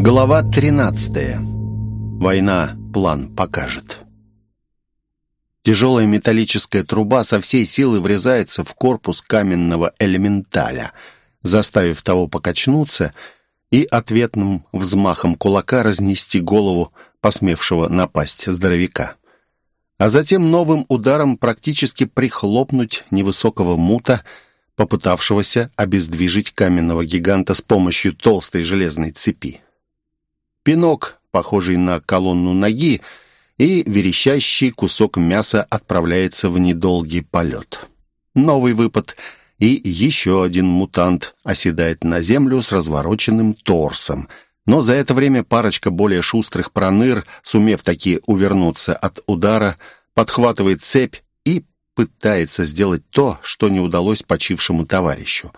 Глава 13. Война план покажет. Тяжелая металлическая труба со всей силы врезается в корпус каменного элементаля, заставив того покачнуться и ответным взмахом кулака разнести голову посмевшего напасть здоровяка. А затем новым ударом практически прихлопнуть невысокого мута, попытавшегося обездвижить каменного гиганта с помощью толстой железной цепи. Пинок, похожий на колонну ноги, и верещащий кусок мяса отправляется в недолгий полет. Новый выпад, и еще один мутант оседает на землю с развороченным торсом. Но за это время парочка более шустрых проныр, сумев таки увернуться от удара, подхватывает цепь и пытается сделать то, что не удалось почившему товарищу.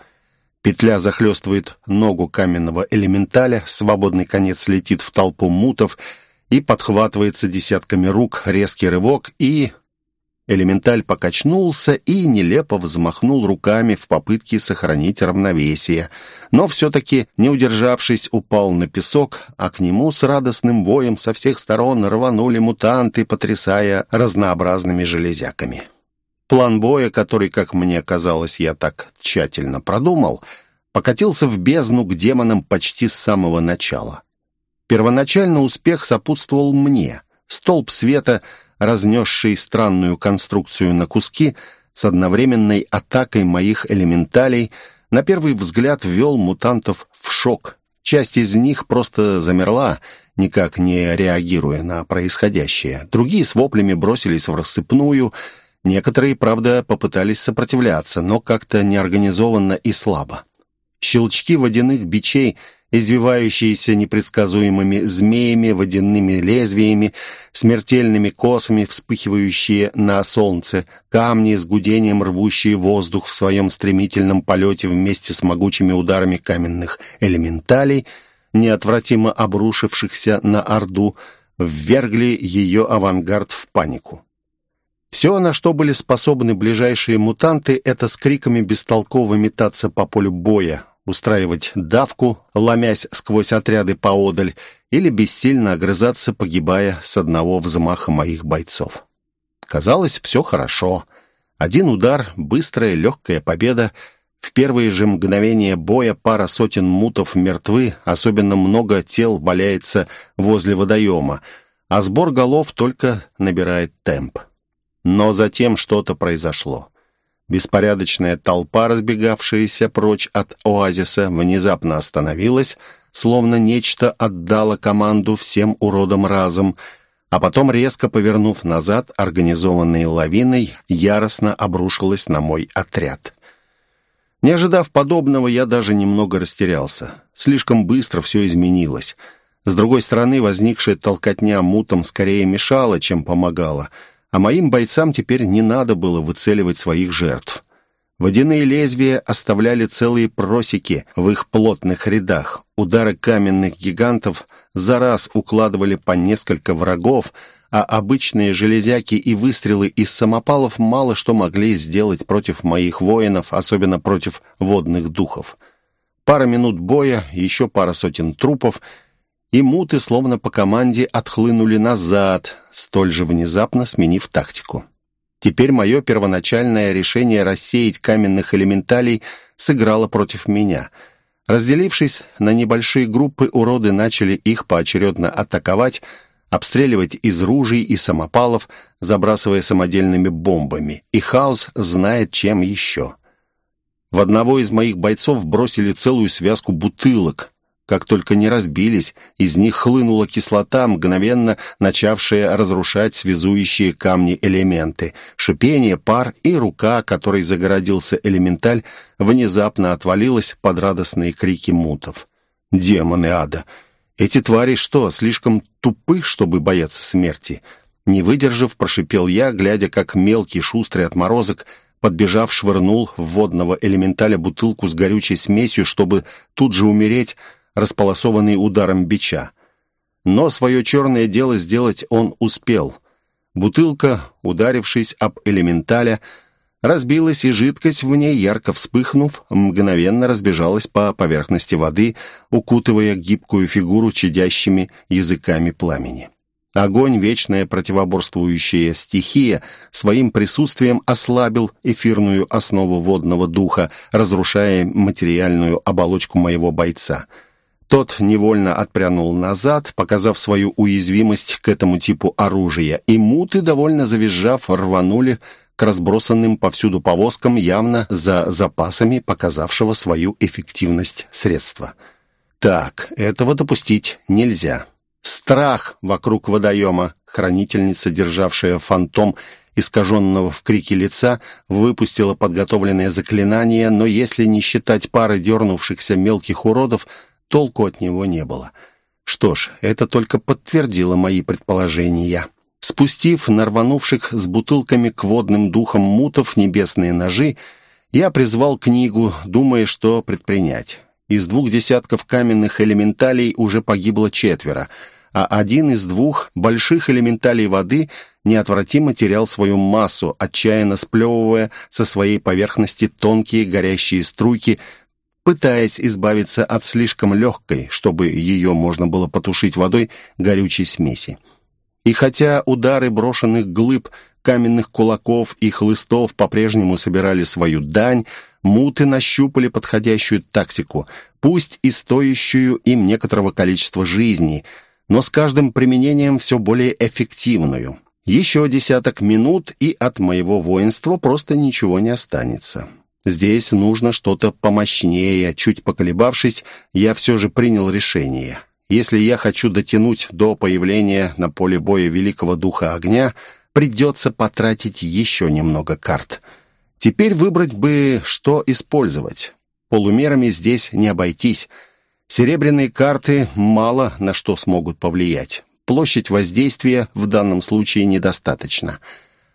Петля захлестывает ногу каменного элементаля, свободный конец летит в толпу мутов и подхватывается десятками рук, резкий рывок и... Элементаль покачнулся и нелепо взмахнул руками в попытке сохранить равновесие, но все-таки, не удержавшись, упал на песок, а к нему с радостным боем со всех сторон рванули мутанты, потрясая разнообразными железяками. План боя, который, как мне казалось, я так тщательно продумал, покатился в бездну к демонам почти с самого начала. Первоначально успех сопутствовал мне. Столб света, разнесший странную конструкцию на куски, с одновременной атакой моих элементалей, на первый взгляд ввел мутантов в шок. Часть из них просто замерла, никак не реагируя на происходящее. Другие с воплями бросились в рассыпную — Некоторые, правда, попытались сопротивляться, но как-то неорганизованно и слабо. Щелчки водяных бичей, извивающиеся непредсказуемыми змеями, водяными лезвиями, смертельными косами, вспыхивающие на солнце, камни с гудением рвущие воздух в своем стремительном полете вместе с могучими ударами каменных элементалей, неотвратимо обрушившихся на Орду, ввергли ее авангард в панику. Все, на что были способны ближайшие мутанты, это с криками бестолково метаться по полю боя, устраивать давку, ломясь сквозь отряды поодаль, или бессильно огрызаться, погибая с одного взмаха моих бойцов. Казалось, все хорошо. Один удар, быстрая, легкая победа. В первые же мгновения боя пара сотен мутов мертвы, особенно много тел валяется возле водоема, а сбор голов только набирает темп. Но затем что-то произошло. Беспорядочная толпа, разбегавшаяся прочь от оазиса, внезапно остановилась, словно нечто отдало команду всем уродам разом, а потом, резко повернув назад, организованной лавиной, яростно обрушилась на мой отряд. Не ожидав подобного, я даже немного растерялся. Слишком быстро все изменилось. С другой стороны, возникшая толкотня мутом скорее мешала, чем помогала — а моим бойцам теперь не надо было выцеливать своих жертв. Водяные лезвия оставляли целые просеки в их плотных рядах. Удары каменных гигантов за раз укладывали по несколько врагов, а обычные железяки и выстрелы из самопалов мало что могли сделать против моих воинов, особенно против водных духов. Пара минут боя, еще пара сотен трупов — и муты, словно по команде, отхлынули назад, столь же внезапно сменив тактику. Теперь мое первоначальное решение рассеять каменных элементалей сыграло против меня. Разделившись на небольшие группы, уроды начали их поочередно атаковать, обстреливать из ружей и самопалов, забрасывая самодельными бомбами. И хаос знает, чем еще. В одного из моих бойцов бросили целую связку бутылок, как только не разбились, из них хлынула кислота, мгновенно начавшая разрушать связующие камни элементы. Шипение, пар и рука, которой загородился элементаль, внезапно отвалилась под радостные крики мутов. «Демоны ада! Эти твари что, слишком тупы, чтобы бояться смерти?» Не выдержав, прошипел я, глядя, как мелкий шустрый отморозок подбежав, швырнул в водного элементаля бутылку с горючей смесью, чтобы тут же умереть, располосованный ударом бича. Но свое черное дело сделать он успел. Бутылка, ударившись об элементаля, разбилась, и жидкость в ней, ярко вспыхнув, мгновенно разбежалась по поверхности воды, укутывая гибкую фигуру чадящими языками пламени. Огонь, вечная противоборствующая стихия, своим присутствием ослабил эфирную основу водного духа, разрушая материальную оболочку моего бойца. Тот невольно отпрянул назад, показав свою уязвимость к этому типу оружия, и муты, довольно завизжав, рванули к разбросанным повсюду повозкам, явно за запасами показавшего свою эффективность средства. Так, этого допустить нельзя. Страх вокруг водоема. Хранительница, державшая фантом искаженного в крике лица, выпустила подготовленное заклинание, но если не считать пары дернувшихся мелких уродов, толку от него не было. Что ж, это только подтвердило мои предположения. Спустив нарванувших с бутылками к водным духам мутов небесные ножи, я призвал книгу, думая, что предпринять. Из двух десятков каменных элементалей уже погибло четверо, а один из двух больших элементалей воды неотвратимо терял свою массу, отчаянно сплевывая со своей поверхности тонкие горящие струйки, пытаясь избавиться от слишком легкой, чтобы ее можно было потушить водой, горючей смеси. И хотя удары брошенных глыб, каменных кулаков и хлыстов по-прежнему собирали свою дань, муты нащупали подходящую тактику, пусть и стоящую им некоторого количества жизней, но с каждым применением все более эффективную. Еще десяток минут, и от моего воинства просто ничего не останется. Здесь нужно что-то помощнее. Чуть поколебавшись, я все же принял решение. Если я хочу дотянуть до появления на поле боя Великого Духа Огня, придется потратить еще немного карт — Теперь выбрать бы, что использовать. Полумерами здесь не обойтись. Серебряные карты мало на что смогут повлиять. Площадь воздействия в данном случае недостаточно.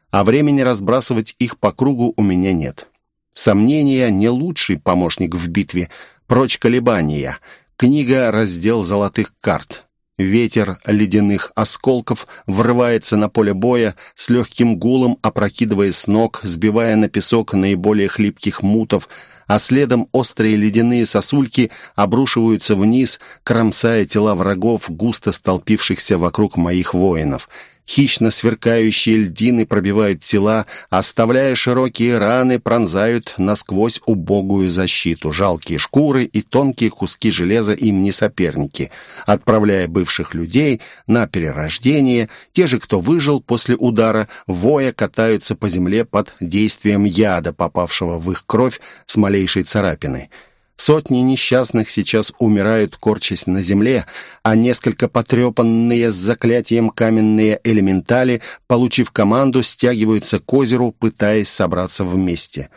А времени разбрасывать их по кругу у меня нет. Сомнения не лучший помощник в битве. Прочь колебания. Книга «Раздел золотых карт». Ветер ледяных осколков врывается на поле боя с легким гулом, опрокидывая с ног, сбивая на песок наиболее хлипких мутов, а следом острые ледяные сосульки обрушиваются вниз, кромсая тела врагов, густо столпившихся вокруг моих воинов — Хищно сверкающие льдины пробивают тела, оставляя широкие раны, пронзают насквозь убогую защиту. Жалкие шкуры и тонкие куски железа им не соперники, отправляя бывших людей на перерождение. Те же, кто выжил после удара, воя катаются по земле под действием яда, попавшего в их кровь с малейшей царапины. Сотни несчастных сейчас умирают, корчась на земле, а несколько потрепанные с заклятием каменные элементали, получив команду, стягиваются к озеру, пытаясь собраться вместе.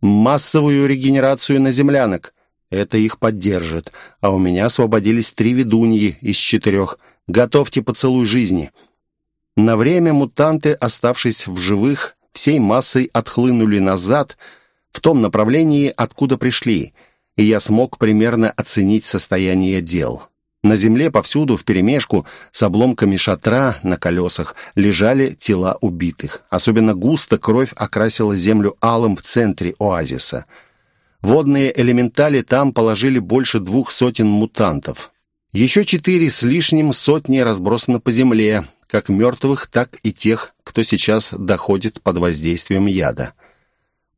Массовую регенерацию на землянок. Это их поддержит. А у меня освободились три ведуньи из четырех. Готовьте поцелуй жизни. На время мутанты, оставшись в живых, всей массой отхлынули назад, в том направлении, откуда пришли — и я смог примерно оценить состояние дел. На земле повсюду вперемешку с обломками шатра на колесах лежали тела убитых. Особенно густо кровь окрасила землю алым в центре оазиса. Водные элементали там положили больше двух сотен мутантов. Еще четыре с лишним сотни разбросаны по земле, как мертвых, так и тех, кто сейчас доходит под воздействием яда.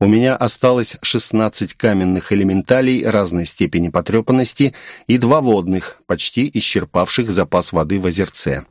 У меня осталось 16 каменных элементалей разной степени потрепанности и два водных, почти исчерпавших запас воды в озерце.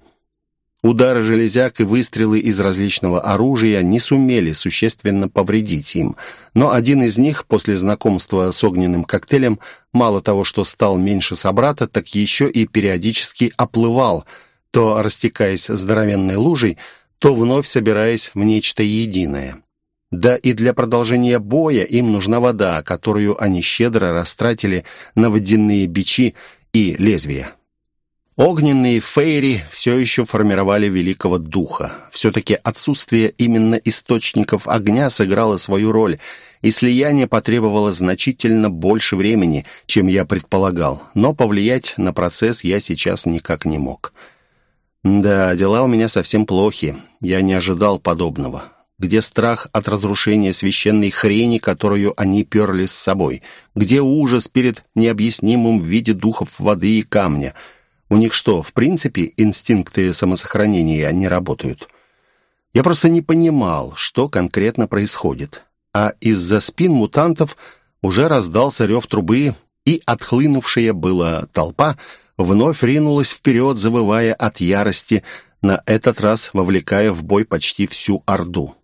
Удары железяк и выстрелы из различного оружия не сумели существенно повредить им, но один из них, после знакомства с огненным коктейлем, мало того, что стал меньше собрата, так еще и периодически оплывал, то растекаясь здоровенной лужей, то вновь собираясь в нечто единое. Да и для продолжения боя им нужна вода, которую они щедро растратили на водяные бичи и лезвия. Огненные фейри все еще формировали великого духа. Все-таки отсутствие именно источников огня сыграло свою роль, и слияние потребовало значительно больше времени, чем я предполагал, но повлиять на процесс я сейчас никак не мог. Да, дела у меня совсем плохи, я не ожидал подобного. Где страх от разрушения священной хрени, которую они перли с собой, где ужас перед необъяснимым в виде духов воды и камня. У них что, в принципе, инстинкты самосохранения не работают? Я просто не понимал, что конкретно происходит. А из-за спин мутантов уже раздался рев трубы, и отхлынувшая была толпа вновь ринулась вперед, завывая от ярости, на этот раз вовлекая в бой почти всю Орду.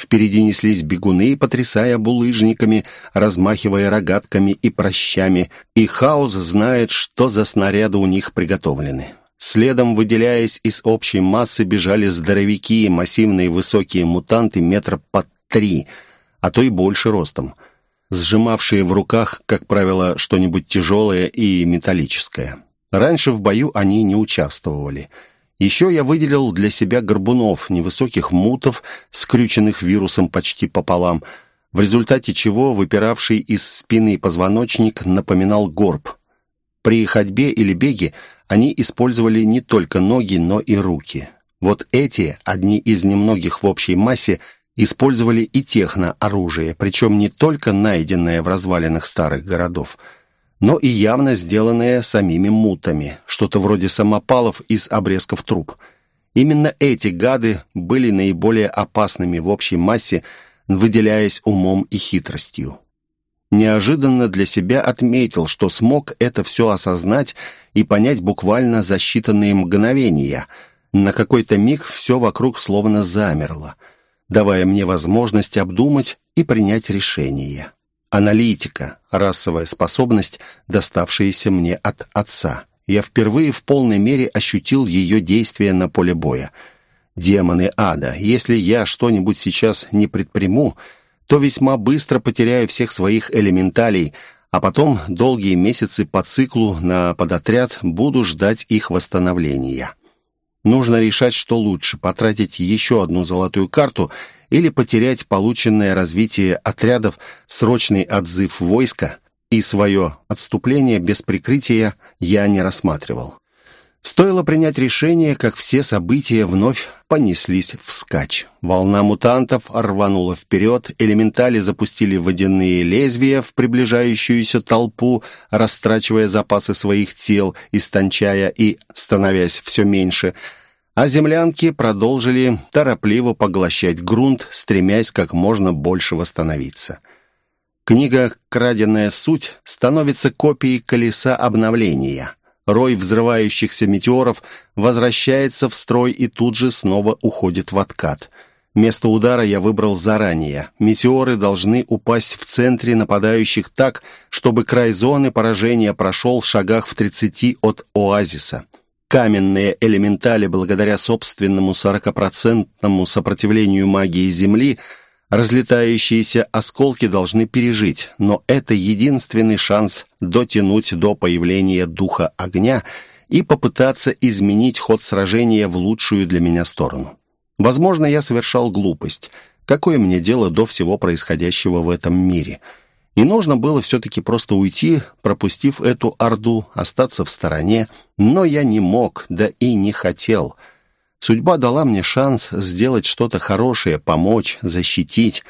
Впереди неслись бегуны, потрясая булыжниками, размахивая рогатками и прощами, и хаос знает, что за снаряды у них приготовлены. Следом, выделяясь из общей массы, бежали здоровяки, массивные высокие мутанты метра под три, а то и больше ростом, сжимавшие в руках, как правило, что-нибудь тяжелое и металлическое. Раньше в бою они не участвовали — еще я выделил для себя горбунов, невысоких мутов, скрюченных вирусом почти пополам, в результате чего выпиравший из спины позвоночник напоминал горб. При ходьбе или беге они использовали не только ноги, но и руки. Вот эти, одни из немногих в общей массе, использовали и технооружие, причем не только найденное в развалинах старых городов – но и явно сделанное самими мутами, что-то вроде самопалов из обрезков труб. Именно эти гады были наиболее опасными в общей массе, выделяясь умом и хитростью. Неожиданно для себя отметил, что смог это все осознать и понять буквально за считанные мгновения. На какой-то миг все вокруг словно замерло, давая мне возможность обдумать и принять решение. Аналитика, расовая способность, доставшаяся мне от отца. Я впервые в полной мере ощутил ее действие на поле боя. Демоны ада, если я что-нибудь сейчас не предприму, то весьма быстро потеряю всех своих элементалей, а потом долгие месяцы по циклу на подотряд буду ждать их восстановления. Нужно решать, что лучше, потратить еще одну золотую карту — или потерять полученное развитие отрядов, срочный отзыв войска и свое отступление без прикрытия я не рассматривал. Стоило принять решение, как все события вновь понеслись вскачь. Волна мутантов рванула вперед, элементали запустили водяные лезвия в приближающуюся толпу, растрачивая запасы своих тел, истончая и становясь все меньше – а землянки продолжили торопливо поглощать грунт, стремясь как можно больше восстановиться. Книга «Краденая суть» становится копией колеса обновления. Рой взрывающихся метеоров возвращается в строй и тут же снова уходит в откат. Место удара я выбрал заранее. Метеоры должны упасть в центре нападающих так, чтобы край зоны поражения прошел в шагах в 30 от оазиса. Каменные элементали, благодаря собственному 40-процентному сопротивлению магии Земли, разлетающиеся осколки должны пережить, но это единственный шанс дотянуть до появления духа огня и попытаться изменить ход сражения в лучшую для меня сторону. Возможно, я совершал глупость. Какое мне дело до всего происходящего в этом мире – и нужно было все-таки просто уйти, пропустив эту орду, остаться в стороне. Но я не мог, да и не хотел. Судьба дала мне шанс сделать что-то хорошее, помочь, защитить.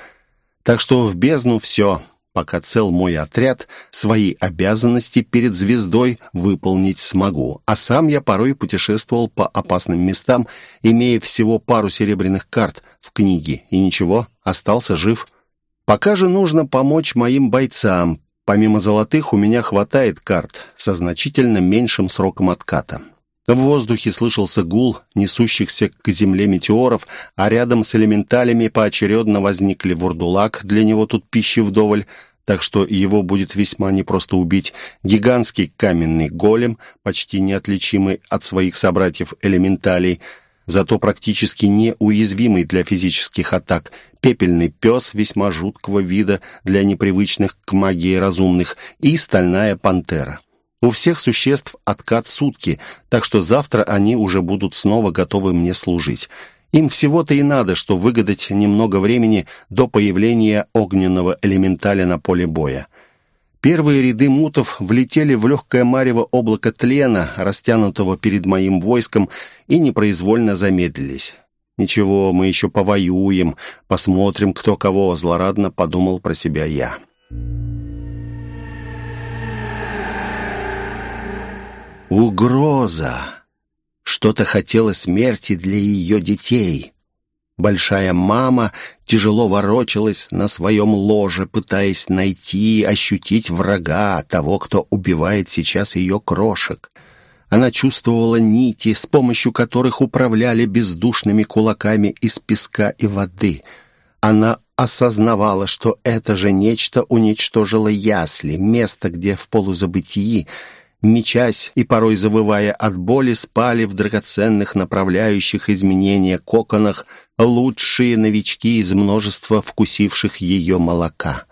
Так что в бездну все, пока цел мой отряд, свои обязанности перед звездой выполнить смогу. А сам я порой путешествовал по опасным местам, имея всего пару серебряных карт в книге, и ничего, остался жив. Пока же нужно помочь моим бойцам. Помимо золотых у меня хватает карт со значительно меньшим сроком отката. В воздухе слышался гул несущихся к земле метеоров, а рядом с элементалями поочередно возникли вурдулак, для него тут пищи вдоволь, так что его будет весьма непросто убить, гигантский каменный голем, почти неотличимый от своих собратьев элементалей, зато практически неуязвимый для физических атак, пепельный пес весьма жуткого вида для непривычных к магии разумных и стальная пантера. У всех существ откат сутки, так что завтра они уже будут снова готовы мне служить. Им всего-то и надо, что выгадать немного времени до появления огненного элементаля на поле боя. Первые ряды мутов влетели в легкое марево облако тлена, растянутого перед моим войском, и непроизвольно замедлились. Ничего, мы еще повоюем, посмотрим, кто кого, злорадно подумал про себя я. Угроза. Что-то хотела смерти для ее детей. Большая мама тяжело ворочалась на своем ложе, пытаясь найти, ощутить врага, того, кто убивает сейчас ее крошек. Она чувствовала нити, с помощью которых управляли бездушными кулаками из песка и воды. Она осознавала, что это же нечто уничтожило ясли, место, где в полузабытии мечась и порой завывая от боли, спали в драгоценных направляющих изменения коконах лучшие новички из множества вкусивших ее молока.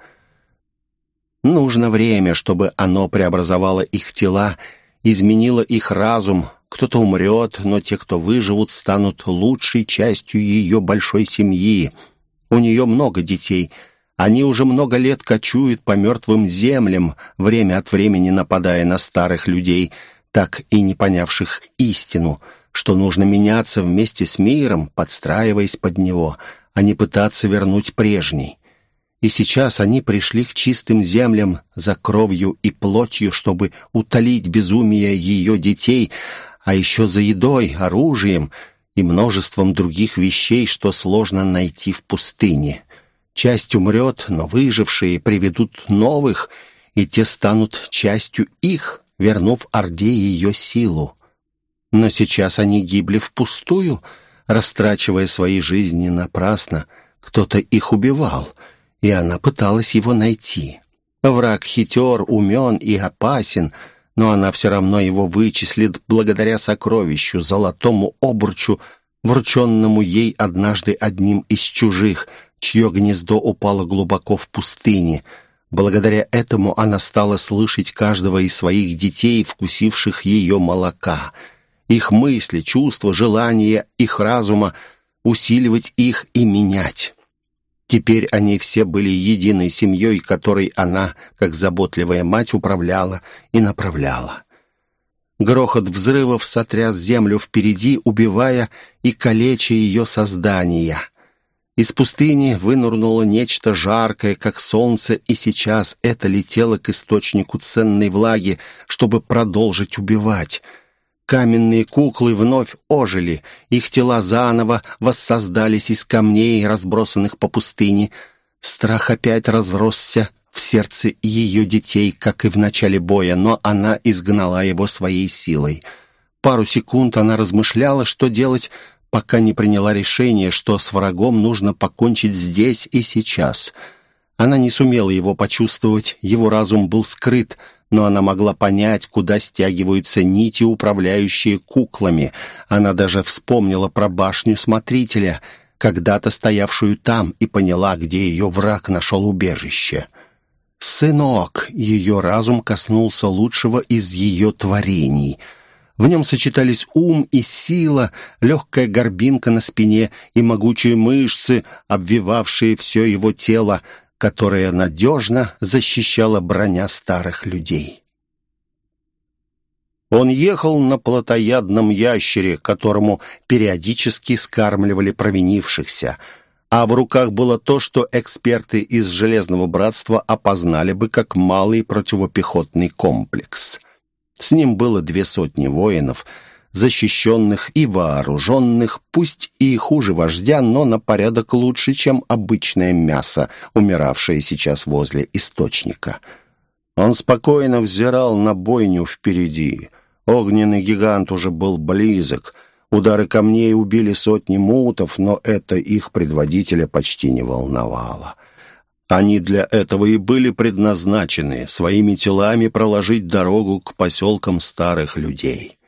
Нужно время, чтобы оно преобразовало их тела, изменило их разум. Кто-то умрет, но те, кто выживут, станут лучшей частью ее большой семьи. У нее много детей — они уже много лет кочуют по мертвым землям, время от времени нападая на старых людей, так и не понявших истину, что нужно меняться вместе с миром, подстраиваясь под него, а не пытаться вернуть прежний. И сейчас они пришли к чистым землям за кровью и плотью, чтобы утолить безумие ее детей, а еще за едой, оружием и множеством других вещей, что сложно найти в пустыне. Часть умрет, но выжившие приведут новых, и те станут частью их, вернув Орде ее силу. Но сейчас они гибли впустую, растрачивая свои жизни напрасно. Кто-то их убивал, и она пыталась его найти. Враг хитер, умен и опасен, но она все равно его вычислит благодаря сокровищу, золотому обручу, врученному ей однажды одним из чужих — чье гнездо упало глубоко в пустыне. Благодаря этому она стала слышать каждого из своих детей, вкусивших ее молока. Их мысли, чувства, желания, их разума, усиливать их и менять. Теперь они все были единой семьей, которой она, как заботливая мать, управляла и направляла. Грохот взрывов сотряс землю впереди, убивая и калеча ее создания — из пустыни вынурнуло нечто жаркое, как солнце, и сейчас это летело к источнику ценной влаги, чтобы продолжить убивать. Каменные куклы вновь ожили, их тела заново воссоздались из камней, разбросанных по пустыне. Страх опять разросся в сердце ее детей, как и в начале боя, но она изгнала его своей силой. Пару секунд она размышляла, что делать, пока не приняла решение, что с врагом нужно покончить здесь и сейчас. Она не сумела его почувствовать, его разум был скрыт, но она могла понять, куда стягиваются нити, управляющие куклами. Она даже вспомнила про башню Смотрителя, когда-то стоявшую там, и поняла, где ее враг нашел убежище. «Сынок!» — ее разум коснулся лучшего из ее творений — в нем сочетались ум и сила, легкая горбинка на спине и могучие мышцы, обвивавшие все его тело, которое надежно защищала броня старых людей. Он ехал на плотоядном ящере, которому периодически скармливали провинившихся, а в руках было то, что эксперты из Железного Братства опознали бы как малый противопехотный комплекс — с ним было две сотни воинов, защищенных и вооруженных, пусть и хуже вождя, но на порядок лучше, чем обычное мясо, умиравшее сейчас возле источника. Он спокойно взирал на бойню впереди. Огненный гигант уже был близок. Удары камней убили сотни мутов, но это их предводителя почти не волновало. Они для этого и были предназначены своими телами проложить дорогу к поселкам старых людей.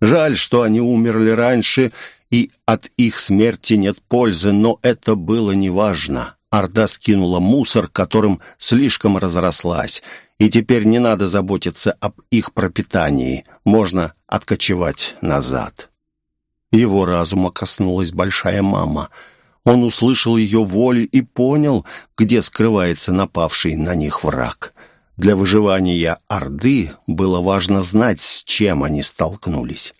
Жаль, что они умерли раньше, и от их смерти нет пользы, но это было неважно. Орда скинула мусор, которым слишком разрослась, и теперь не надо заботиться об их пропитании, можно откочевать назад. Его разума коснулась большая мама — он услышал ее волю и понял, где скрывается напавший на них враг. Для выживания Орды было важно знать, с чем они столкнулись.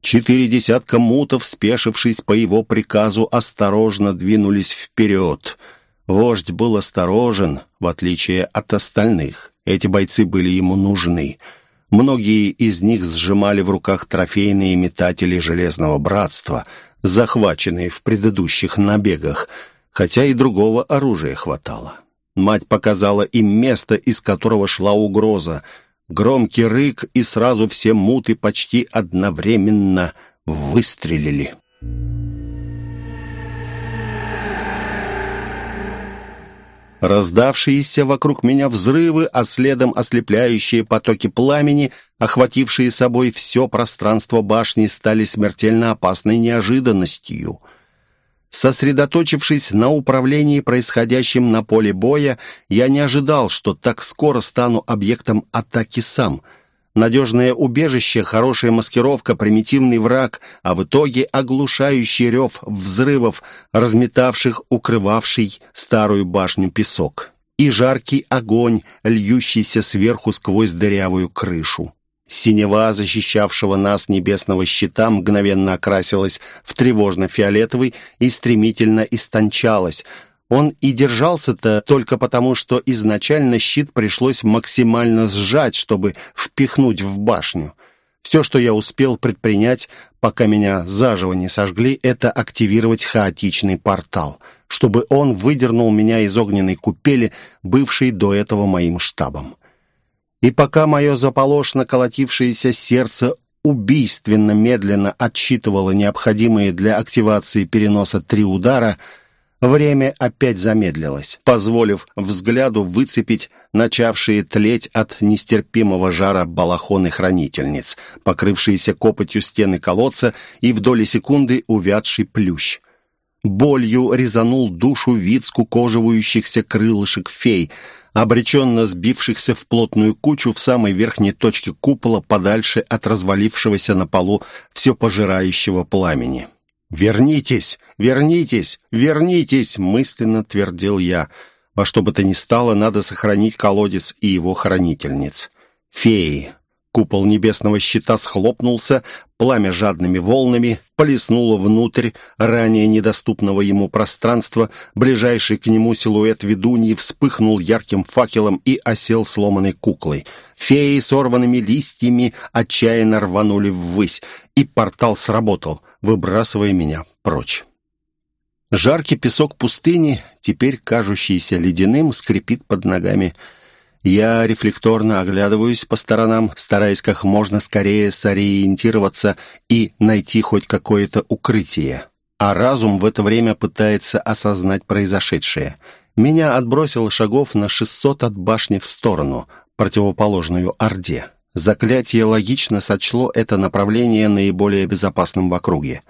Четыре десятка мутов, спешившись по его приказу, осторожно двинулись вперед. Вождь был осторожен, в отличие от остальных. Эти бойцы были ему нужны. Многие из них сжимали в руках трофейные метатели Железного Братства, захваченные в предыдущих набегах, хотя и другого оружия хватало. Мать показала им место, из которого шла угроза — Громкий рык, и сразу все муты почти одновременно выстрелили. Раздавшиеся вокруг меня взрывы, а следом ослепляющие потоки пламени, охватившие собой все пространство башни, стали смертельно опасной неожиданностью — Сосредоточившись на управлении происходящим на поле боя, я не ожидал, что так скоро стану объектом атаки сам. Надежное убежище, хорошая маскировка, примитивный враг, а в итоге оглушающий рев взрывов, разметавших укрывавший старую башню песок. И жаркий огонь, льющийся сверху сквозь дырявую крышу. Синева, защищавшего нас небесного щита, мгновенно окрасилась в тревожно-фиолетовый и стремительно истончалась. Он и держался-то только потому, что изначально щит пришлось максимально сжать, чтобы впихнуть в башню. Все, что я успел предпринять, пока меня заживо не сожгли, это активировать хаотичный портал, чтобы он выдернул меня из огненной купели, бывшей до этого моим штабом. И пока мое заполошно колотившееся сердце убийственно медленно отсчитывало необходимые для активации переноса три удара, время опять замедлилось, позволив взгляду выцепить начавшие тлеть от нестерпимого жара балахоны хранительниц, покрывшиеся копотью стены колодца и в доли секунды увядший плющ. Болью резанул душу вид скукоживающихся крылышек фей — обреченно сбившихся в плотную кучу в самой верхней точке купола, подальше от развалившегося на полу все пожирающего пламени. «Вернитесь! Вернитесь! Вернитесь!» — мысленно твердил я. «Во что бы то ни стало, надо сохранить колодец и его хранительниц. Феи, Купол небесного щита схлопнулся, пламя жадными волнами полеснуло внутрь ранее недоступного ему пространства, ближайший к нему силуэт ведуньи вспыхнул ярким факелом и осел сломанной куклой. Феи сорванными листьями отчаянно рванули ввысь, и портал сработал, выбрасывая меня прочь. Жаркий песок пустыни, теперь кажущийся ледяным, скрипит под ногами — я рефлекторно оглядываюсь по сторонам, стараясь как можно скорее сориентироваться и найти хоть какое-то укрытие. А разум в это время пытается осознать произошедшее. Меня отбросило шагов на 600 от башни в сторону, противоположную Орде. Заклятие логично сочло это направление наиболее безопасным в округе.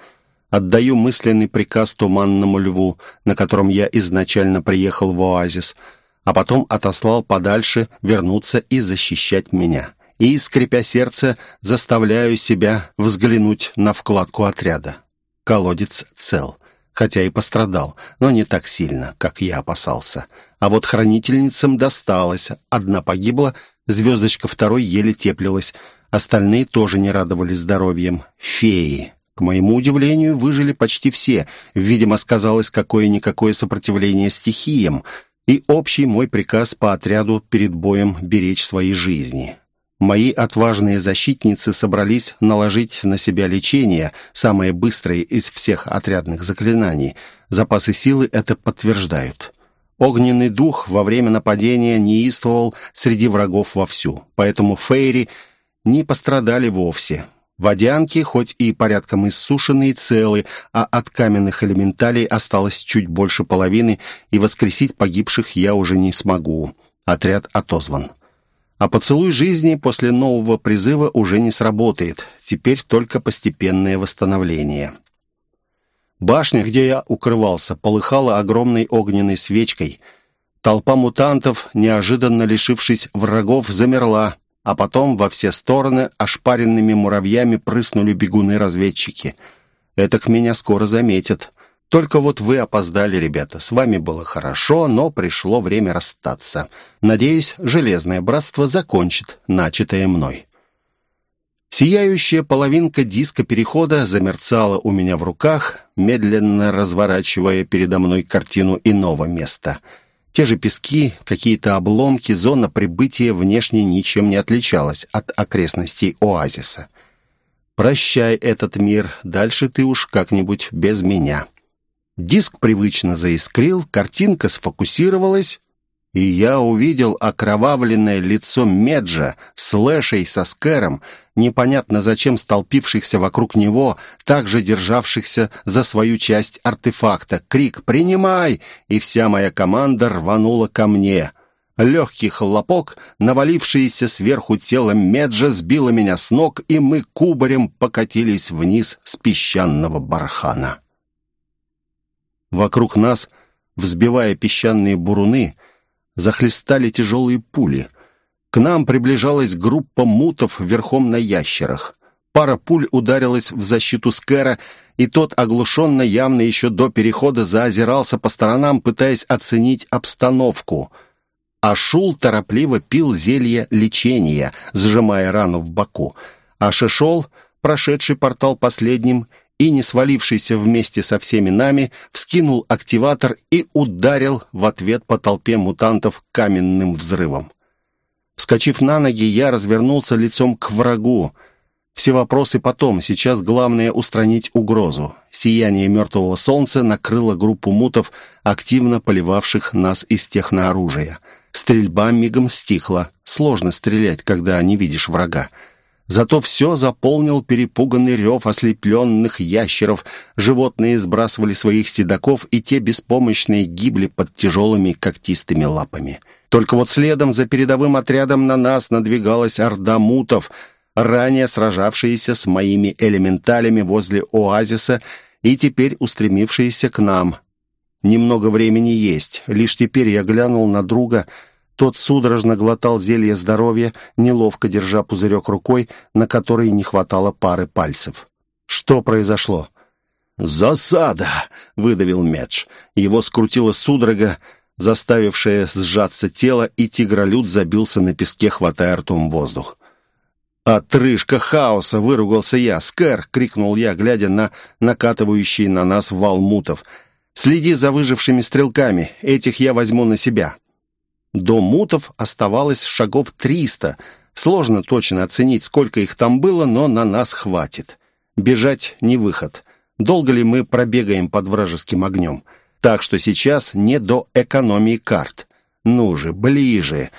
Отдаю мысленный приказ туманному льву, на котором я изначально приехал в оазис — а потом отослал подальше вернуться и защищать меня. И, скрипя сердце, заставляю себя взглянуть на вкладку отряда. Колодец цел, хотя и пострадал, но не так сильно, как я опасался. А вот хранительницам досталось. Одна погибла, звездочка второй еле теплилась, остальные тоже не радовались здоровьем. Феи. К моему удивлению, выжили почти все. Видимо, сказалось какое-никакое сопротивление стихиям — и общий мой приказ по отряду перед боем беречь свои жизни. Мои отважные защитницы собрались наложить на себя лечение, самое быстрое из всех отрядных заклинаний. Запасы силы это подтверждают. Огненный дух во время нападения неистовал среди врагов вовсю, поэтому фейри не пострадали вовсе. Водянки, хоть и порядком иссушенные, целы, а от каменных элементалей осталось чуть больше половины, и воскресить погибших я уже не смогу. Отряд отозван. А поцелуй жизни после нового призыва уже не сработает. Теперь только постепенное восстановление. Башня, где я укрывался, полыхала огромной огненной свечкой. Толпа мутантов, неожиданно лишившись врагов, замерла а потом во все стороны ошпаренными муравьями прыснули бегуны-разведчики. Этак меня скоро заметят. Только вот вы опоздали, ребята. С вами было хорошо, но пришло время расстаться. Надеюсь, Железное Братство закончит начатое мной. Сияющая половинка диска перехода замерцала у меня в руках, медленно разворачивая передо мной картину иного места. Те же пески, какие-то обломки, зона прибытия внешне ничем не отличалась от окрестностей оазиса. «Прощай этот мир, дальше ты уж как-нибудь без меня». Диск привычно заискрил, картинка сфокусировалась, и я увидел окровавленное лицо Меджа с Лэшей со Скэром, непонятно зачем столпившихся вокруг него, также державшихся за свою часть артефакта. Крик «Принимай!» и вся моя команда рванула ко мне. Легкий хлопок, навалившееся сверху тело Меджа, сбило меня с ног, и мы кубарем покатились вниз с песчаного бархана. Вокруг нас, взбивая песчаные буруны, захлестали тяжелые пули. К нам приближалась группа мутов верхом на ящерах. Пара пуль ударилась в защиту Скэра, и тот, оглушенно, явно еще до перехода, заозирался по сторонам, пытаясь оценить обстановку. А Шул торопливо пил зелье лечения, сжимая рану в боку. А Шишол, прошедший портал последним, и, не свалившийся вместе со всеми нами, вскинул активатор и ударил в ответ по толпе мутантов каменным взрывом. Вскочив на ноги, я развернулся лицом к врагу. Все вопросы потом, сейчас главное устранить угрозу. Сияние мертвого солнца накрыло группу мутов, активно поливавших нас из технооружия. Стрельба мигом стихла. Сложно стрелять, когда не видишь врага. Зато все заполнил перепуганный рев ослепленных ящеров. Животные сбрасывали своих седаков, и те беспомощные гибли под тяжелыми когтистыми лапами. Только вот следом за передовым отрядом на нас надвигалась орда мутов, ранее сражавшиеся с моими элементалями возле оазиса и теперь устремившиеся к нам. Немного времени есть. Лишь теперь я глянул на друга — тот судорожно глотал зелье здоровья, неловко держа пузырек рукой, на которой не хватало пары пальцев. Что произошло? «Засада!» — выдавил Медж. Его скрутила судорога, заставившая сжаться тело, и тигролюд забился на песке, хватая ртом воздух. «Отрыжка хаоса!» — выругался я. «Скэр!» — крикнул я, глядя на накатывающий на нас вал мутов. «Следи за выжившими стрелками. Этих я возьму на себя». До мутов оставалось шагов триста. Сложно точно оценить, сколько их там было, но на нас хватит. Бежать не выход. Долго ли мы пробегаем под вражеским огнем? Так что сейчас не до экономии карт. Ну же, ближе.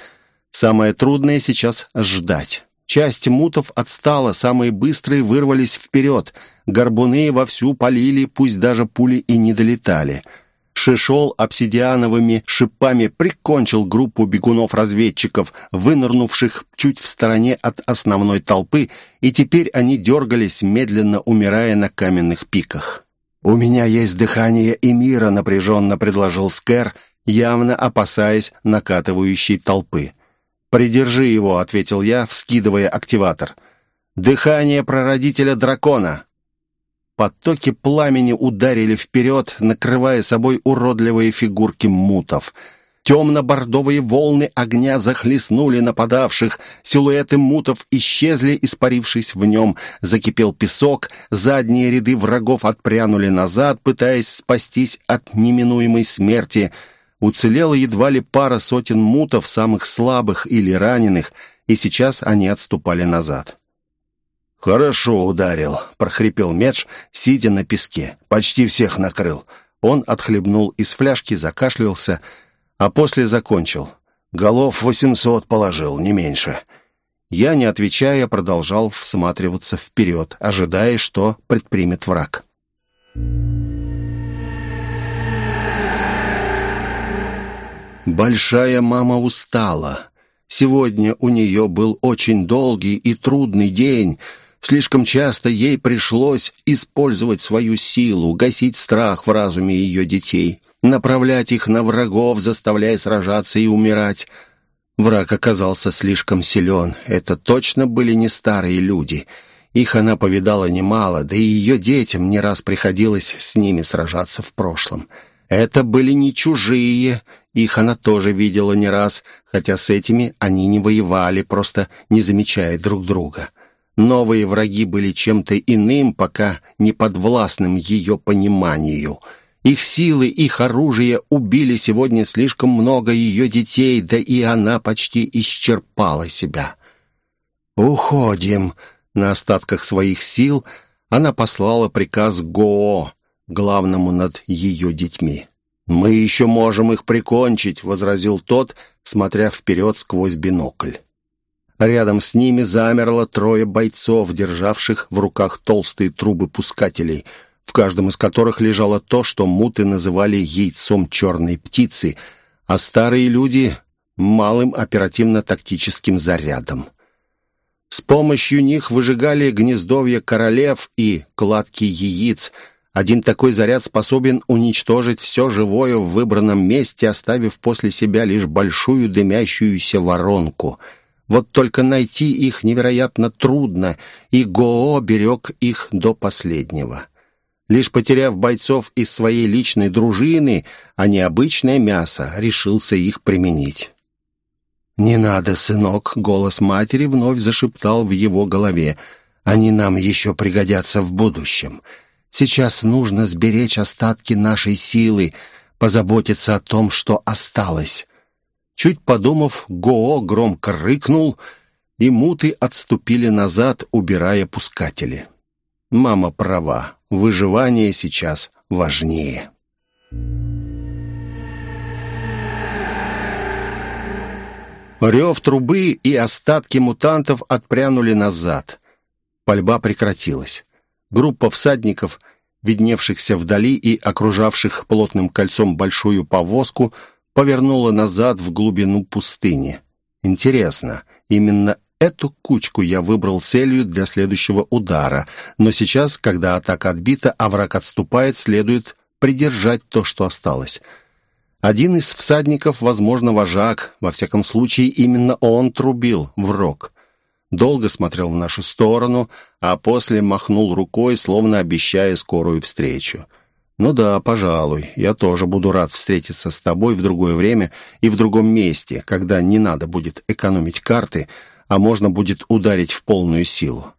Самое трудное сейчас ждать. Часть мутов отстала, самые быстрые вырвались вперед. Горбуны вовсю полили, пусть даже пули и не долетали. Шишол обсидиановыми шипами прикончил группу бегунов-разведчиков, вынырнувших чуть в стороне от основной толпы, и теперь они дергались, медленно умирая на каменных пиках. «У меня есть дыхание и мира», — напряженно предложил Скэр, явно опасаясь накатывающей толпы. «Придержи его», — ответил я, вскидывая активатор. «Дыхание прародителя дракона». Потоки пламени ударили вперед, накрывая собой уродливые фигурки мутов. Темно-бордовые волны огня захлестнули нападавших, силуэты мутов исчезли, испарившись в нем. Закипел песок, задние ряды врагов отпрянули назад, пытаясь спастись от неминуемой смерти. Уцелела едва ли пара сотен мутов, самых слабых или раненых, и сейчас они отступали назад. «Хорошо ударил», — прохрипел Медж, сидя на песке. «Почти всех накрыл». Он отхлебнул из фляжки, закашлялся, а после закончил. «Голов восемьсот положил, не меньше». Я, не отвечая, продолжал всматриваться вперед, ожидая, что предпримет враг. Большая мама устала. Сегодня у нее был очень долгий и трудный день — Слишком часто ей пришлось использовать свою силу, гасить страх в разуме ее детей, направлять их на врагов, заставляя сражаться и умирать. Враг оказался слишком силен. Это точно были не старые люди. Их она повидала немало, да и ее детям не раз приходилось с ними сражаться в прошлом. Это были не чужие, их она тоже видела не раз, хотя с этими они не воевали, просто не замечая друг друга. Новые враги были чем-то иным, пока не подвластным ее пониманию. Их силы, их оружие убили сегодня слишком много ее детей, да и она почти исчерпала себя. «Уходим!» На остатках своих сил она послала приказ Гоо, главному над ее детьми. «Мы еще можем их прикончить», — возразил тот, смотря вперед сквозь бинокль. Рядом с ними замерло трое бойцов, державших в руках толстые трубы пускателей, в каждом из которых лежало то, что муты называли яйцом черной птицы, а старые люди — малым оперативно-тактическим зарядом. С помощью них выжигали гнездовья королев и кладки яиц. Один такой заряд способен уничтожить все живое в выбранном месте, оставив после себя лишь большую дымящуюся воронку — вот только найти их невероятно трудно, и Гоо берег их до последнего. Лишь потеряв бойцов из своей личной дружины, а не обычное мясо, решился их применить. «Не надо, сынок!» — голос матери вновь зашептал в его голове. «Они нам еще пригодятся в будущем. Сейчас нужно сберечь остатки нашей силы, позаботиться о том, что осталось. Чуть подумав, Гоо громко рыкнул, и муты отступили назад, убирая пускатели. Мама права, выживание сейчас важнее. Рев трубы и остатки мутантов отпрянули назад. Пальба прекратилась. Группа всадников, видневшихся вдали и окружавших плотным кольцом большую повозку, повернула назад в глубину пустыни. Интересно, именно эту кучку я выбрал целью для следующего удара, но сейчас, когда атака отбита, а враг отступает, следует придержать то, что осталось. Один из всадников, возможно, вожак, во всяком случае, именно он трубил в рог. Долго смотрел в нашу сторону, а после махнул рукой, словно обещая скорую встречу. «Ну да, пожалуй. Я тоже буду рад встретиться с тобой в другое время и в другом месте, когда не надо будет экономить карты, а можно будет ударить в полную силу.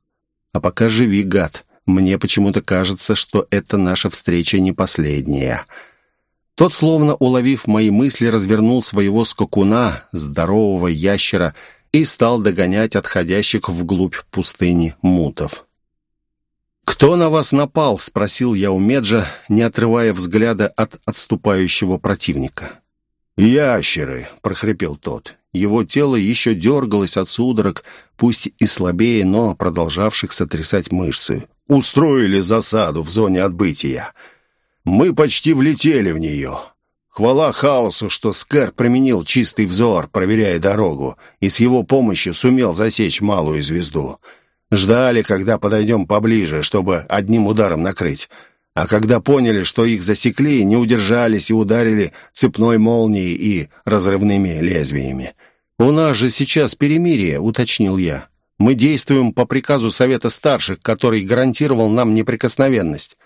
А пока живи, гад. Мне почему-то кажется, что эта наша встреча не последняя». Тот, словно уловив мои мысли, развернул своего скакуна, здорового ящера, и стал догонять отходящих вглубь пустыни мутов. «Кто на вас напал?» — спросил я у Меджа, не отрывая взгляда от отступающего противника. «Ящеры!» — прохрипел тот. Его тело еще дергалось от судорог, пусть и слабее, но продолжавших сотрясать мышцы. «Устроили засаду в зоне отбытия. Мы почти влетели в нее. Хвала хаосу, что Скэр применил чистый взор, проверяя дорогу, и с его помощью сумел засечь малую звезду». Ждали, когда подойдем поближе, чтобы одним ударом накрыть. А когда поняли, что их засекли, не удержались и ударили цепной молнией и разрывными лезвиями. «У нас же сейчас перемирие», — уточнил я. «Мы действуем по приказу Совета Старших, который гарантировал нам неприкосновенность».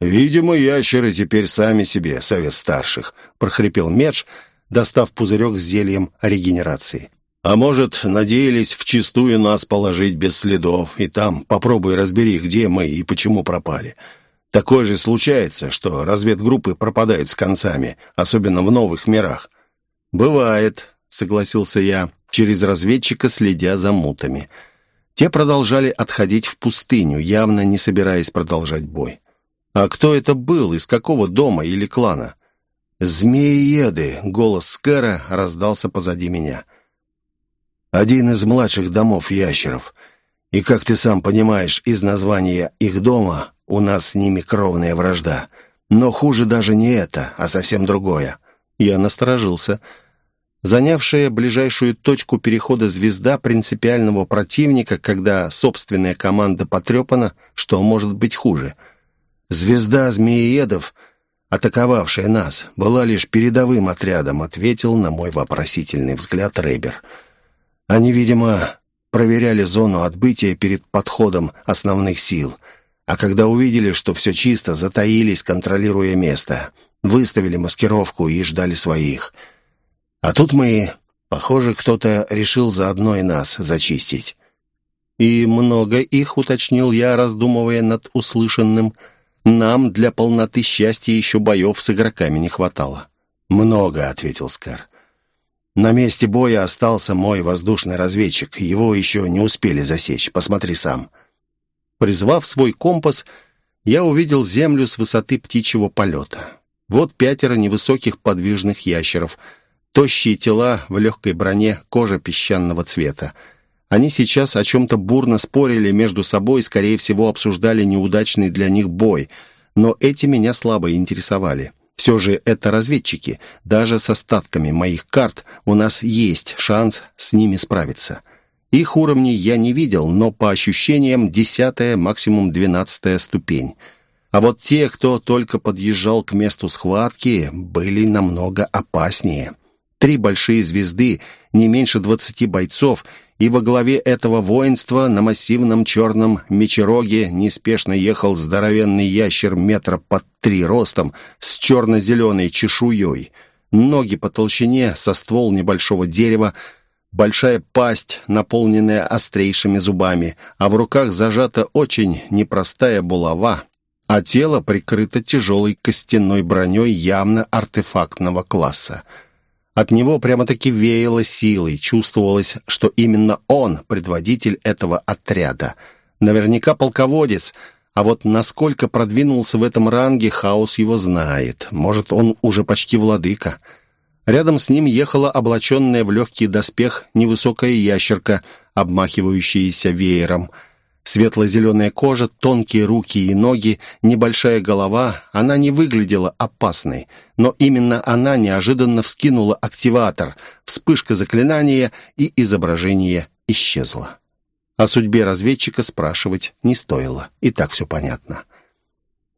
«Видимо, ящеры теперь сами себе, Совет Старших», — прохрипел Медж, достав пузырек с зельем регенерации. А может, надеялись вчистую нас положить без следов, и там попробуй разбери, где мы и почему пропали. Такое же случается, что разведгруппы пропадают с концами, особенно в новых мирах. «Бывает», — согласился я, через разведчика следя за мутами. Те продолжали отходить в пустыню, явно не собираясь продолжать бой. «А кто это был? Из какого дома или клана?» «Змеиеды!» — голос Скэра раздался позади меня — один из младших домов ящеров. И, как ты сам понимаешь, из названия их дома у нас с ними кровная вражда. Но хуже даже не это, а совсем другое. Я насторожился. Занявшая ближайшую точку перехода звезда принципиального противника, когда собственная команда потрепана, что может быть хуже? Звезда змеиедов, атаковавшая нас, была лишь передовым отрядом, ответил на мой вопросительный взгляд Рейбер. — они, видимо, проверяли зону отбытия перед подходом основных сил, а когда увидели, что все чисто, затаились, контролируя место, выставили маскировку и ждали своих. А тут мы... Похоже, кто-то решил заодно и нас зачистить. «И много их», — уточнил я, раздумывая над услышанным. «Нам для полноты счастья еще боев с игроками не хватало». «Много», — ответил Скар. «На месте боя остался мой воздушный разведчик. Его еще не успели засечь. Посмотри сам». Призвав свой компас, я увидел землю с высоты птичьего полета. Вот пятеро невысоких подвижных ящеров. Тощие тела в легкой броне, кожа песчаного цвета. Они сейчас о чем-то бурно спорили между собой, скорее всего, обсуждали неудачный для них бой. Но эти меня слабо интересовали. Все же это разведчики. Даже с остатками моих карт у нас есть шанс с ними справиться. Их уровней я не видел, но по ощущениям десятая, максимум двенадцатая ступень. А вот те, кто только подъезжал к месту схватки, были намного опаснее. Три большие звезды, не меньше двадцати бойцов, и во главе этого воинства на массивном черном мечероге неспешно ехал здоровенный ящер метра под три ростом с черно-зеленой чешуей. Ноги по толщине, со ствол небольшого дерева, большая пасть, наполненная острейшими зубами, а в руках зажата очень непростая булава, а тело прикрыто тяжелой костяной броней явно артефактного класса. От него прямо-таки веяло силой, чувствовалось, что именно он предводитель этого отряда. Наверняка полководец, а вот насколько продвинулся в этом ранге, хаос его знает. Может, он уже почти владыка. Рядом с ним ехала облаченная в легкий доспех невысокая ящерка, обмахивающаяся веером. Светло-зеленая кожа, тонкие руки и ноги, небольшая голова. Она не выглядела опасной, но именно она неожиданно вскинула активатор. Вспышка заклинания и изображение исчезло. О судьбе разведчика спрашивать не стоило, и так все понятно.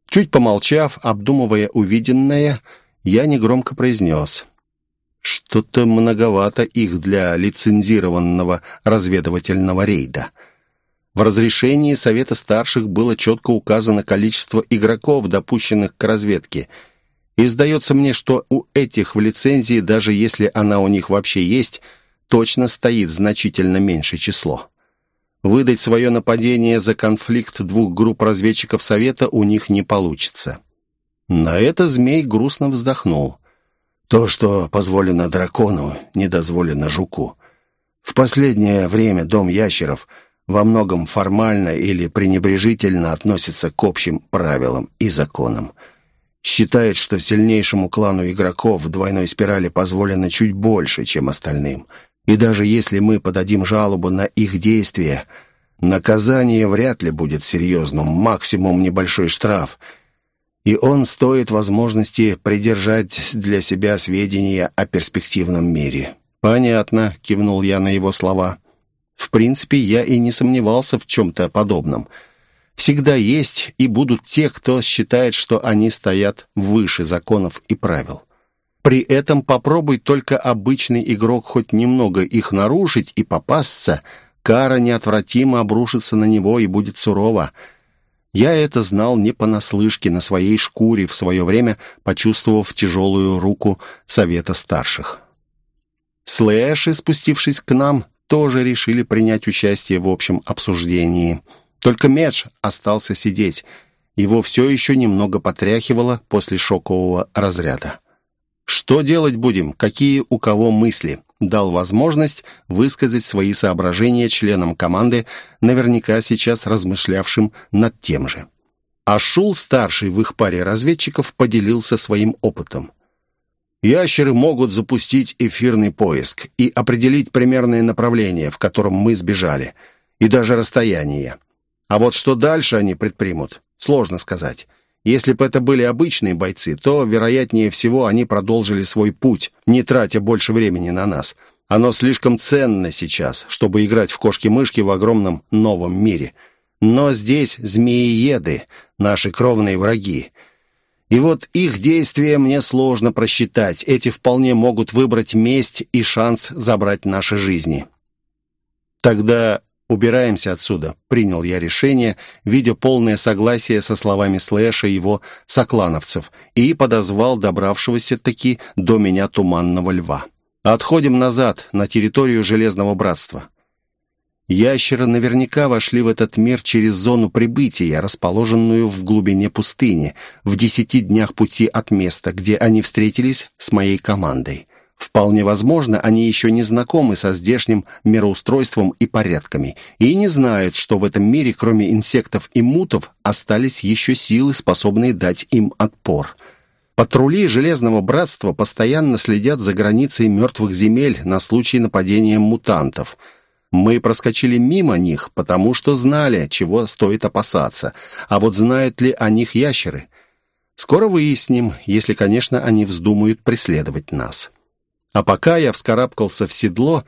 Чуть помолчав, обдумывая увиденное, я негромко произнес — что-то многовато их для лицензированного разведывательного рейда. В разрешении Совета Старших было четко указано количество игроков, допущенных к разведке. И сдается мне, что у этих в лицензии, даже если она у них вообще есть, точно стоит значительно меньшее число. Выдать свое нападение за конфликт двух групп разведчиков Совета у них не получится. На это змей грустно вздохнул. То, что позволено дракону, не дозволено жуку. В последнее время Дом Ящеров во многом формально или пренебрежительно относится к общим правилам и законам. Считает, что сильнейшему клану игроков в двойной спирали позволено чуть больше, чем остальным. И даже если мы подадим жалобу на их действия, наказание вряд ли будет серьезным, максимум небольшой штраф – и он стоит возможности придержать для себя сведения о перспективном мире». «Понятно», — кивнул я на его слова. «В принципе, я и не сомневался в чем-то подобном. Всегда есть и будут те, кто считает, что они стоят выше законов и правил. При этом попробуй только обычный игрок хоть немного их нарушить и попасться, кара неотвратимо обрушится на него и будет сурова». Я это знал не понаслышке, на своей шкуре, в свое время почувствовав тяжелую руку совета старших. Слэши, спустившись к нам, тоже решили принять участие в общем обсуждении. Только Медж остался сидеть. Его все еще немного потряхивало после шокового разряда. «Что делать будем? Какие у кого мысли?» дал возможность высказать свои соображения членам команды, наверняка сейчас размышлявшим над тем же. Ашул, старший в их паре разведчиков, поделился своим опытом. Ящеры могут запустить эфирный поиск и определить примерное направление, в котором мы сбежали, и даже расстояние. А вот что дальше они предпримут, сложно сказать. Если бы это были обычные бойцы, то, вероятнее всего, они продолжили свой путь, не тратя больше времени на нас. Оно слишком ценно сейчас, чтобы играть в кошки-мышки в огромном новом мире. Но здесь змеиеды, наши кровные враги. И вот их действия мне сложно просчитать. Эти вполне могут выбрать месть и шанс забрать наши жизни. Тогда «Убираемся отсюда», — принял я решение, видя полное согласие со словами Слэша и его соклановцев, и подозвал добравшегося-таки до меня туманного льва. «Отходим назад, на территорию Железного Братства». Ящеры наверняка вошли в этот мир через зону прибытия, расположенную в глубине пустыни, в десяти днях пути от места, где они встретились с моей командой. Вполне возможно, они еще не знакомы со здешним мироустройством и порядками, и не знают, что в этом мире, кроме инсектов и мутов, остались еще силы, способные дать им отпор. Патрули Железного Братства постоянно следят за границей мертвых земель на случай нападения мутантов – мы проскочили мимо них, потому что знали, чего стоит опасаться. А вот знают ли о них ящеры? Скоро выясним, если, конечно, они вздумают преследовать нас. А пока я вскарабкался в седло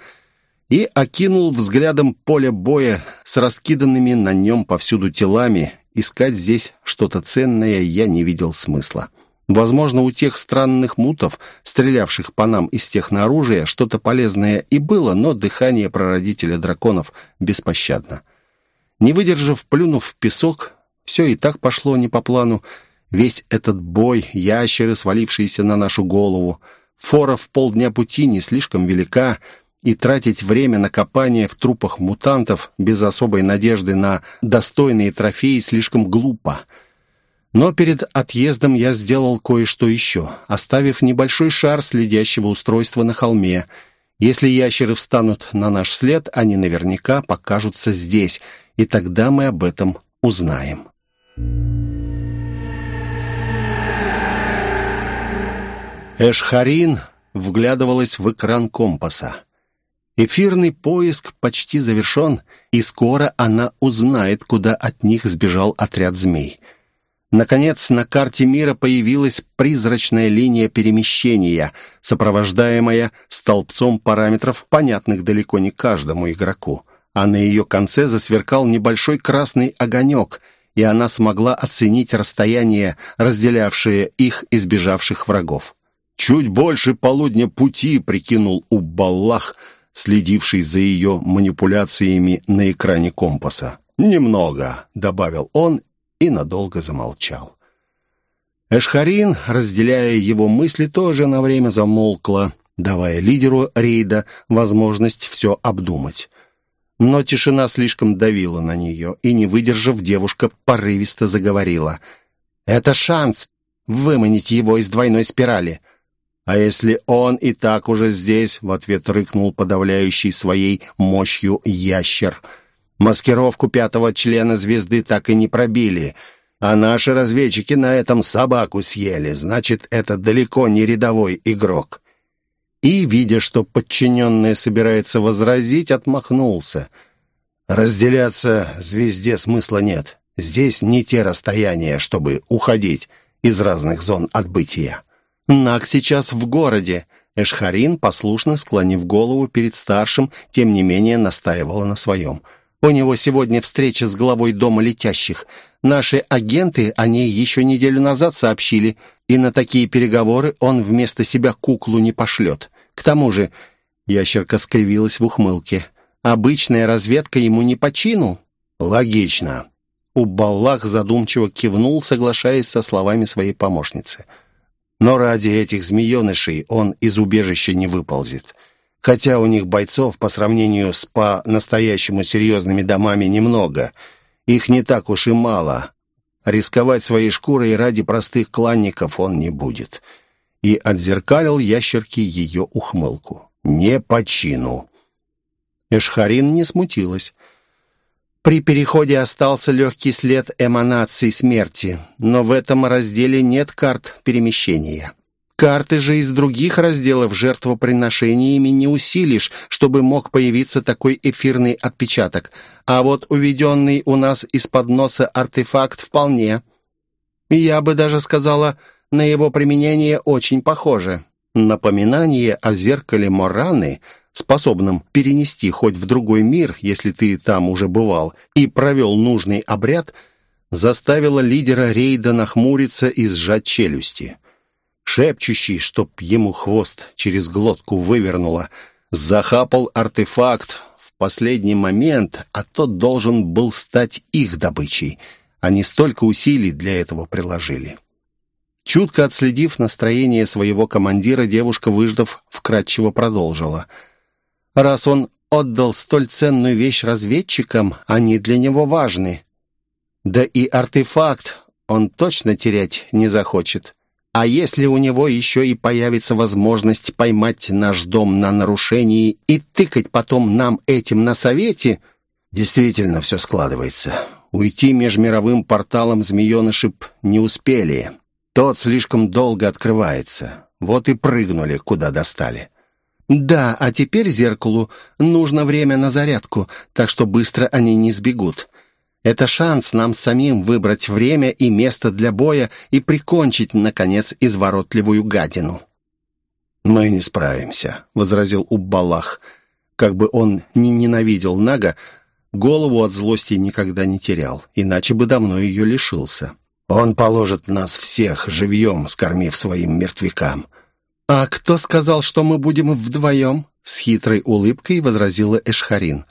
и окинул взглядом поле боя с раскиданными на нем повсюду телами, искать здесь что-то ценное я не видел смысла. Возможно, у тех странных мутов, стрелявших по нам из технооружия, что-то полезное и было, но дыхание прародителя драконов беспощадно. Не выдержав, плюнув в песок, все и так пошло не по плану. Весь этот бой, ящеры, свалившиеся на нашу голову, фора в полдня пути не слишком велика, и тратить время на копание в трупах мутантов без особой надежды на достойные трофеи слишком глупо — но перед отъездом я сделал кое-что еще, оставив небольшой шар следящего устройства на холме. Если ящеры встанут на наш след, они наверняка покажутся здесь, и тогда мы об этом узнаем. Эшхарин вглядывалась в экран компаса. Эфирный поиск почти завершен, и скоро она узнает, куда от них сбежал отряд змей. Наконец, на карте мира появилась призрачная линия перемещения, сопровождаемая столбцом параметров, понятных далеко не каждому игроку. А на ее конце засверкал небольшой красный огонек, и она смогла оценить расстояние, разделявшее их избежавших врагов. «Чуть больше полудня пути», — прикинул Убаллах, следивший за ее манипуляциями на экране компаса. «Немного», — добавил он и надолго замолчал. Эшхарин, разделяя его мысли, тоже на время замолкла, давая лидеру рейда возможность все обдумать. Но тишина слишком давила на нее, и, не выдержав, девушка порывисто заговорила. «Это шанс выманить его из двойной спирали». «А если он и так уже здесь?» — в ответ рыкнул подавляющий своей мощью ящер — Маскировку пятого члена звезды так и не пробили, а наши разведчики на этом собаку съели, значит, это далеко не рядовой игрок. И, видя, что подчиненный собирается возразить, отмахнулся. Разделяться звезде смысла нет. Здесь не те расстояния, чтобы уходить из разных зон отбытия. Нак сейчас в городе. Эшхарин, послушно склонив голову перед старшим, тем не менее настаивала на своем – у него сегодня встреча с главой Дома летящих. Наши агенты о ней еще неделю назад сообщили, и на такие переговоры он вместо себя куклу не пошлет. К тому же...» Ящерка скривилась в ухмылке. «Обычная разведка ему не по чину?» «Логично». Убаллах задумчиво кивнул, соглашаясь со словами своей помощницы. «Но ради этих змеенышей он из убежища не выползет. Хотя у них бойцов по сравнению с по-настоящему серьезными домами немного. Их не так уж и мало. Рисковать своей шкурой ради простых кланников он не будет. И отзеркалил ящерки ее ухмылку. «Не по чину». Эшхарин не смутилась. При переходе остался легкий след эманации смерти, но в этом разделе нет карт перемещения. Карты же из других разделов жертвоприношениями не усилишь, чтобы мог появиться такой эфирный отпечаток. А вот уведенный у нас из-под носа артефакт вполне. Я бы даже сказала, на его применение очень похоже. Напоминание о зеркале Мораны, способном перенести хоть в другой мир, если ты там уже бывал, и провел нужный обряд, заставило лидера рейда нахмуриться и сжать челюсти шепчущий, чтоб ему хвост через глотку вывернуло, захапал артефакт в последний момент, а тот должен был стать их добычей. Они столько усилий для этого приложили. Чутко отследив настроение своего командира, девушка, выждав, вкратчиво продолжила. «Раз он отдал столь ценную вещь разведчикам, они для него важны. Да и артефакт он точно терять не захочет. А если у него еще и появится возможность поймать наш дом на нарушении и тыкать потом нам этим на совете, действительно все складывается. Уйти межмировым порталом змееныши не успели. Тот слишком долго открывается. Вот и прыгнули, куда достали. Да, а теперь зеркалу нужно время на зарядку, так что быстро они не сбегут. Это шанс нам самим выбрать время и место для боя и прикончить, наконец, изворотливую гадину. «Мы не справимся», — возразил Уббалах. Как бы он ни ненавидел Нага, голову от злости никогда не терял, иначе бы давно ее лишился. Он положит нас всех живьем, скормив своим мертвякам. «А кто сказал, что мы будем вдвоем?» С хитрой улыбкой возразила Эшхарин.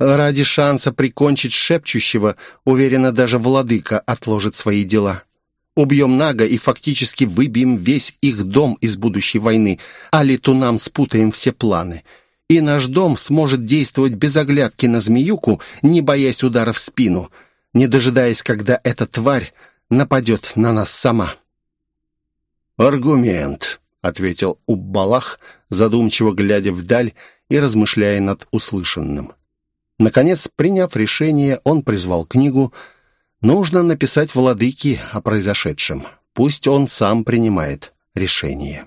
«Ради шанса прикончить шепчущего, уверена, даже владыка отложит свои дела. Убьем Нага и фактически выбьем весь их дом из будущей войны, а летунам спутаем все планы. И наш дом сможет действовать без оглядки на змеюку, не боясь удара в спину, не дожидаясь, когда эта тварь нападет на нас сама». «Аргумент», — ответил Уббалах, задумчиво глядя вдаль и размышляя над услышанным. Наконец, приняв решение, он призвал книгу «Нужно написать владыке о произошедшем. Пусть он сам принимает решение».